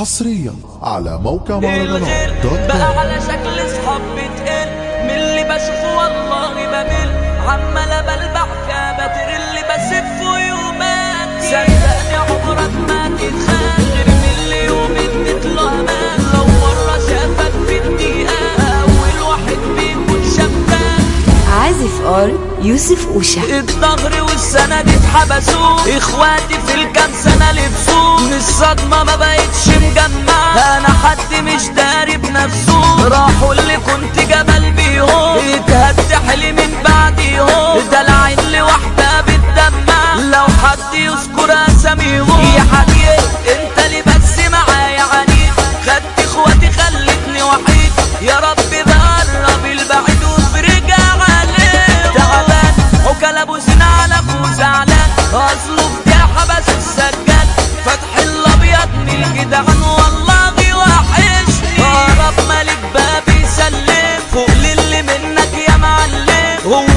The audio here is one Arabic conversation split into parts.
حصريا على موقع مهرجانات بقى على شكل صحاب بتقل. من اللي بشوفه والله بمل. عمال بلبع كابتر اللي بسفه يوماتي صدقني عمرك ما تتخيل غير من اللي يوم له أمان لو مره شافك في الدقيقة. أول واحد بيكون شباك عازف ار يوسف أوشا. الظهر والسنة دي اتحبسوا. إخواتي في الكام سنة لبسوا. من الصدمة ما بقتش أنا حد مش داري بنفسه. راحوا اللي كنت جبل بيهم.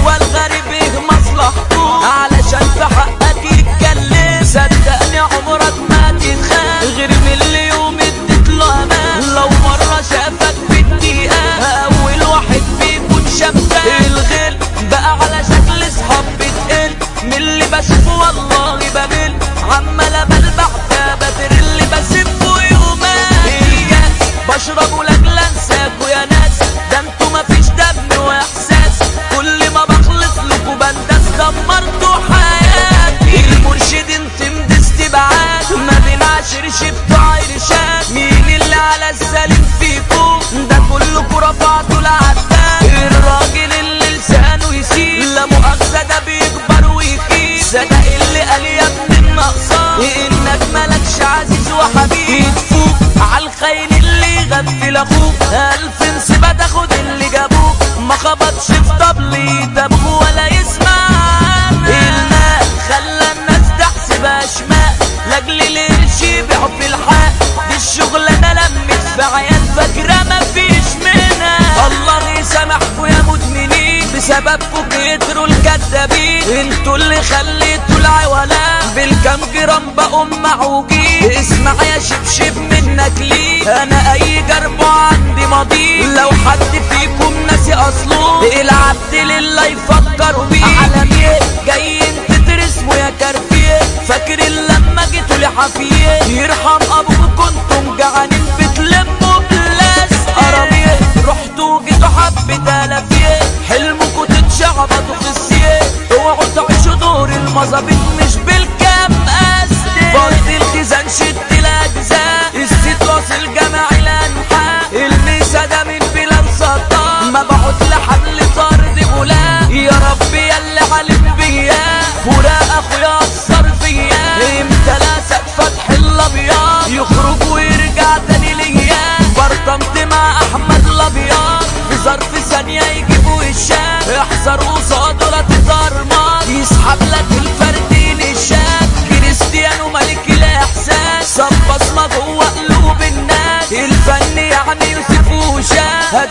معلم هو تفوق عالخاين اللي يغفل أخوك ألف نسبة تاخد اللي جابوك. ما خبطش في طبلي. دمه بسببكوا كتروا الكدابين أنتوا اللي خليتوا العوالة بالكام جرام بقوا معوجين. اسمع يا شبشب منك ليه أنا اي جرب عندي ماضي. لو حد فيكم ناسي اصله. العبد لله تتشعبطوا في السيه اوعوا تعيشوا دور المظابيط مش بالكام قصدي فضي الخزان شد الأجزاء. الست واصل جماع الأنحاء. الميسا ده من بلاد سطار مبعوث لحمل طرد غلام يا رب يا اللي علم بيا فراق أخويا اثر فيا. إمتى لاسك فتح الابيض يخرج ويرجع تاني ليا برطمت مع أحمد الابيض في ظرف ثانية الشاب احذر قصاده لا تترمط يسحب لك الفردين الشاك كريستيانو ملك الاحساس صب بصمه جوه قلوب الناس. الفن يعني يوسف وشاب